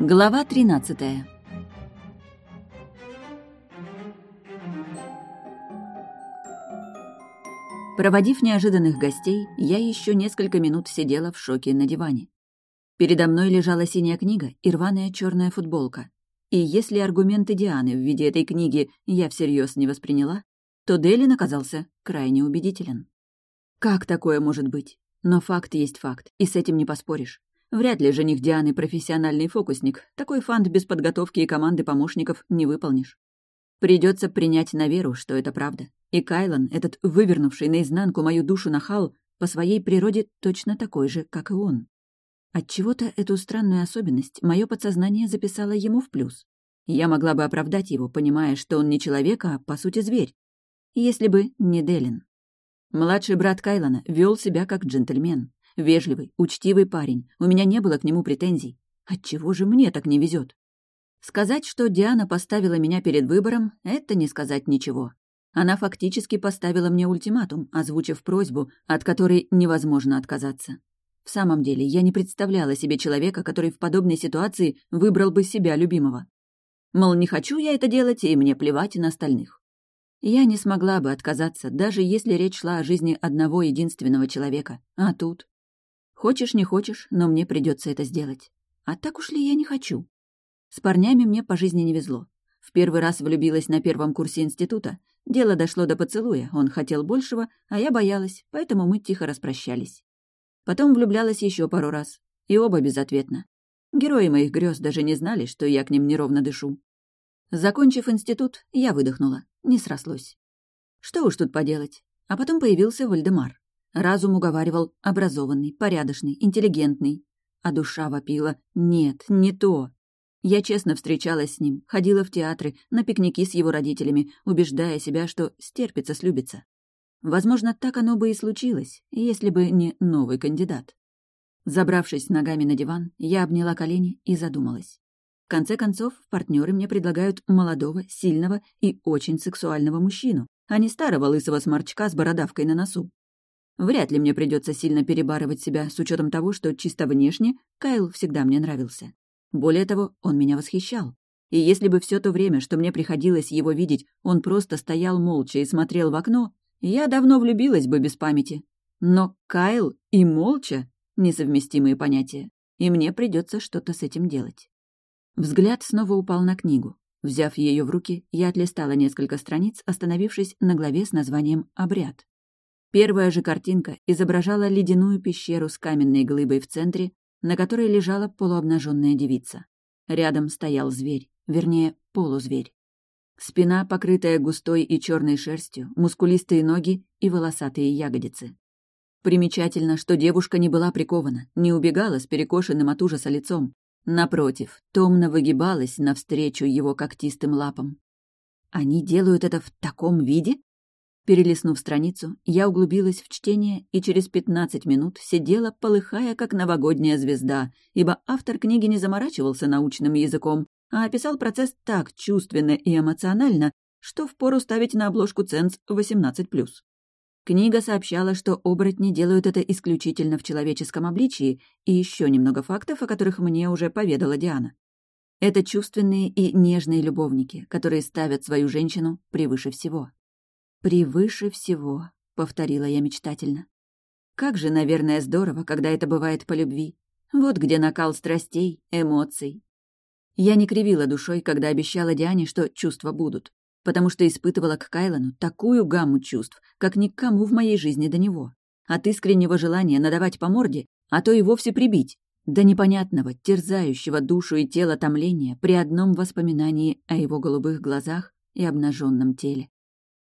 Глава 13 Проводив неожиданных гостей, я еще несколько минут сидела в шоке на диване. Передо мной лежала синяя книга и рваная черная футболка. И если аргументы Дианы в виде этой книги я всерьез не восприняла, то Делин оказался крайне убедителен. Как такое может быть? Но факт есть факт, и с этим не поспоришь. Вряд ли жених Дианы профессиональный фокусник. Такой фант без подготовки и команды помощников не выполнишь. Придется принять на веру, что это правда. И Кайлан, этот вывернувший наизнанку мою душу нахал, по своей природе точно такой же, как и он. Отчего-то эту странную особенность мое подсознание записало ему в плюс. Я могла бы оправдать его, понимая, что он не человек, а, по сути, зверь. Если бы не Делин. Младший брат Кайлана вел себя как джентльмен. Вежливый, учтивый парень. У меня не было к нему претензий. Отчего же мне так не везет? Сказать, что Диана поставила меня перед выбором, это не сказать ничего. Она фактически поставила мне ультиматум, озвучив просьбу, от которой невозможно отказаться. В самом деле, я не представляла себе человека, который в подобной ситуации выбрал бы себя любимого. Мол, не хочу я это делать, и мне плевать на остальных. Я не смогла бы отказаться, даже если речь шла о жизни одного единственного человека. А тут? Хочешь, не хочешь, но мне придется это сделать. А так уж ли я не хочу? С парнями мне по жизни не везло. В первый раз влюбилась на первом курсе института. Дело дошло до поцелуя, он хотел большего, а я боялась, поэтому мы тихо распрощались. Потом влюблялась еще пару раз, и оба безответно. Герои моих грез даже не знали, что я к ним неровно дышу. Закончив институт, я выдохнула. Не срослось. Что уж тут поделать. А потом появился Вальдемар. Разум уговаривал образованный, порядочный, интеллигентный. А душа вопила «нет, не то». Я честно встречалась с ним, ходила в театры, на пикники с его родителями, убеждая себя, что стерпится, слюбится. Возможно, так оно бы и случилось, если бы не новый кандидат. Забравшись ногами на диван, я обняла колени и задумалась. В конце концов, партнеры мне предлагают молодого, сильного и очень сексуального мужчину, а не старого лысого сморчка с бородавкой на носу. Вряд ли мне придется сильно перебарывать себя с учетом того, что чисто внешне Кайл всегда мне нравился. Более того, он меня восхищал. И если бы все то время, что мне приходилось его видеть, он просто стоял молча и смотрел в окно, я давно влюбилась бы без памяти. Но Кайл и молча — несовместимые понятия, и мне придется что-то с этим делать. Взгляд снова упал на книгу. Взяв ее в руки, я отлистала несколько страниц, остановившись на главе с названием «Обряд». Первая же картинка изображала ледяную пещеру с каменной глыбой в центре, на которой лежала полуобнаженная девица. Рядом стоял зверь, вернее, полузверь. Спина, покрытая густой и черной шерстью, мускулистые ноги и волосатые ягодицы. Примечательно, что девушка не была прикована, не убегала с перекошенным от ужаса лицом. Напротив, томно выгибалась навстречу его когтистым лапам. Они делают это в таком виде? Перелистнув страницу, я углубилась в чтение и через пятнадцать минут сидела, полыхая, как новогодняя звезда, ибо автор книги не заморачивался научным языком, а описал процесс так чувственно и эмоционально, что впору ставить на обложку ценз 18+. Книга сообщала, что оборотни делают это исключительно в человеческом обличии, и еще немного фактов, о которых мне уже поведала Диана. Это чувственные и нежные любовники, которые ставят свою женщину превыше всего. «Превыше всего», — повторила я мечтательно. «Как же, наверное, здорово, когда это бывает по любви. Вот где накал страстей, эмоций». Я не кривила душой, когда обещала Диане, что чувства будут, потому что испытывала к Кайлану такую гамму чувств, как никому в моей жизни до него. От искреннего желания надавать по морде, а то и вовсе прибить, до непонятного, терзающего душу и тело томления при одном воспоминании о его голубых глазах и обнаженном теле.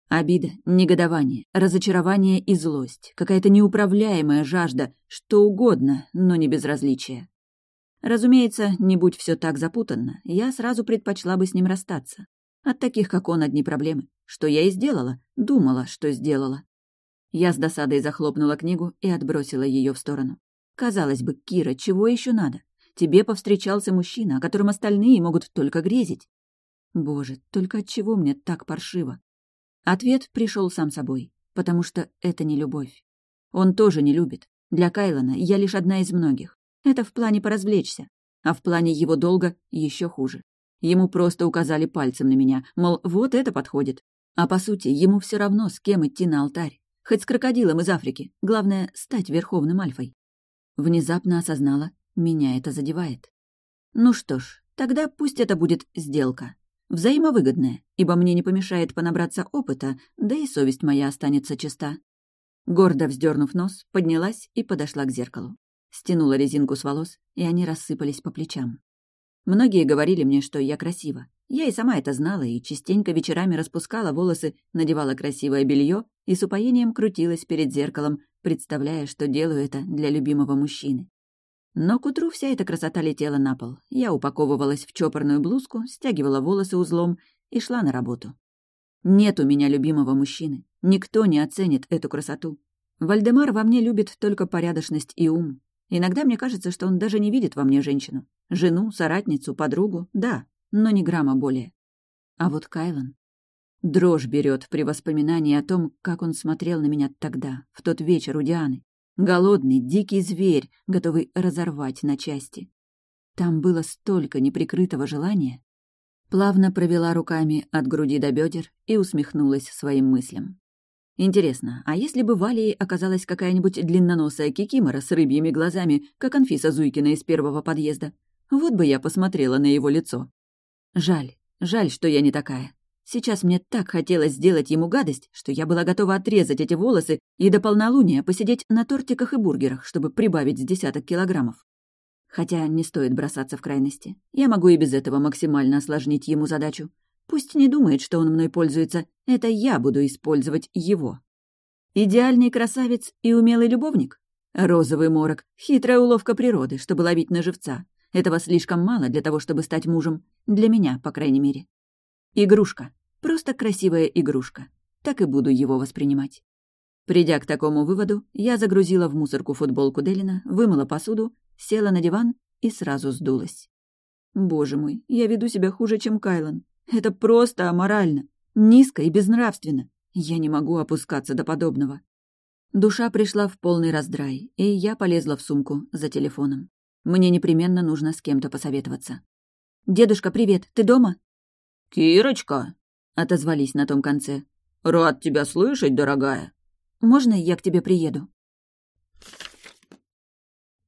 Обида, негодование, разочарование и злость, какая-то неуправляемая жажда, что угодно, но не безразличие. Разумеется, не будь все так запутанно, я сразу предпочла бы с ним расстаться. От таких, как он, одни проблемы. Что я и сделала, думала, что сделала. Я с досадой захлопнула книгу и отбросила ее в сторону. Казалось бы, Кира, чего еще надо? Тебе повстречался мужчина, о котором остальные могут только грезить. Боже, только от чего мне так паршиво? Ответ пришел сам собой, потому что это не любовь. Он тоже не любит. Для Кайлона я лишь одна из многих. Это в плане поразвлечься. а в плане его долга еще хуже. Ему просто указали пальцем на меня, мол, вот это подходит. А по сути, ему все равно, с кем идти на алтарь. Хоть с крокодилом из Африки. Главное — стать верховным альфой. Внезапно осознала, меня это задевает. Ну что ж, тогда пусть это будет сделка. Взаимовыгодная, ибо мне не помешает понабраться опыта, да и совесть моя останется чиста. Гордо вздернув нос, поднялась и подошла к зеркалу. Стянула резинку с волос, и они рассыпались по плечам. Многие говорили мне, что я красива. Я и сама это знала, и частенько вечерами распускала волосы, надевала красивое белье и с упоением крутилась перед зеркалом, представляя, что делаю это для любимого мужчины. Но к утру вся эта красота летела на пол. Я упаковывалась в чопорную блузку, стягивала волосы узлом и шла на работу. Нет у меня любимого мужчины. Никто не оценит эту красоту. Вальдемар во мне любит только порядочность и ум. Иногда мне кажется, что он даже не видит во мне женщину. Жену, соратницу, подругу, да, но ни грамма более. А вот Кайлан... Дрожь берет при воспоминании о том, как он смотрел на меня тогда, в тот вечер у Дианы. Голодный, дикий зверь, готовый разорвать на части. Там было столько неприкрытого желания. Плавно провела руками от груди до бедер и усмехнулась своим мыслям. Интересно, а если бы в Алии оказалась какая-нибудь длинноносая кикимора с рыбьими глазами, как Анфиса Зуйкина из первого подъезда? Вот бы я посмотрела на его лицо. Жаль, жаль, что я не такая. Сейчас мне так хотелось сделать ему гадость, что я была готова отрезать эти волосы и до полнолуния посидеть на тортиках и бургерах, чтобы прибавить с десяток килограммов. Хотя не стоит бросаться в крайности. Я могу и без этого максимально осложнить ему задачу. Пусть не думает, что он мной пользуется, это я буду использовать его. Идеальный красавец и умелый любовник? Розовый морок, хитрая уловка природы, чтобы ловить на живца. Этого слишком мало для того, чтобы стать мужем. Для меня, по крайней мере. Игрушка. Просто красивая игрушка. Так и буду его воспринимать. Придя к такому выводу, я загрузила в мусорку футболку Делина, вымыла посуду, села на диван и сразу сдулась. Боже мой, я веду себя хуже, чем Кайлан. Это просто аморально, низко и безнравственно. Я не могу опускаться до подобного. Душа пришла в полный раздрай, и я полезла в сумку за телефоном. Мне непременно нужно с кем-то посоветоваться. «Дедушка, привет, ты дома?» «Кирочка!» — отозвались на том конце. «Рад тебя слышать, дорогая!» «Можно я к тебе приеду?»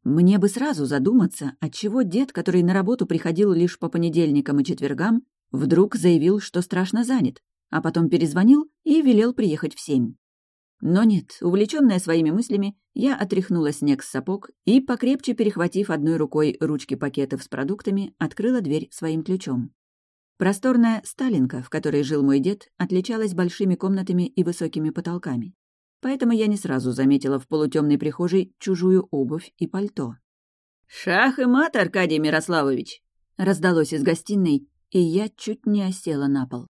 Мне бы сразу задуматься, отчего дед, который на работу приходил лишь по понедельникам и четвергам, Вдруг заявил, что страшно занят, а потом перезвонил и велел приехать в семь. Но нет, увлеченная своими мыслями, я отряхнула снег с сапог и, покрепче перехватив одной рукой ручки пакетов с продуктами, открыла дверь своим ключом. Просторная Сталинка, в которой жил мой дед, отличалась большими комнатами и высокими потолками. Поэтому я не сразу заметила в полутемной прихожей чужую обувь и пальто. «Шах и мат, Аркадий Мирославович!» раздалось из гостиной, и я чуть не осела на пол.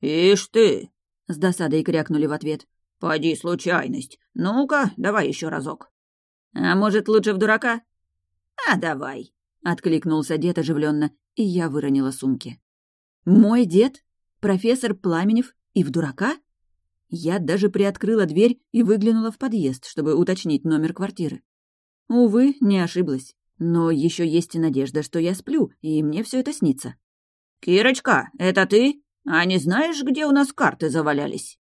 «Ишь ты!» — с досадой крякнули в ответ. «Поди, случайность. Ну-ка, давай еще разок». «А может, лучше в дурака?» «А давай», — откликнулся дед оживленно, и я выронила сумки. «Мой дед? Профессор Пламенев и в дурака?» Я даже приоткрыла дверь и выглянула в подъезд, чтобы уточнить номер квартиры. Увы, не ошиблась. Но еще есть и надежда, что я сплю, и мне все это снится. «Кирочка, это ты? А не знаешь, где у нас карты завалялись?»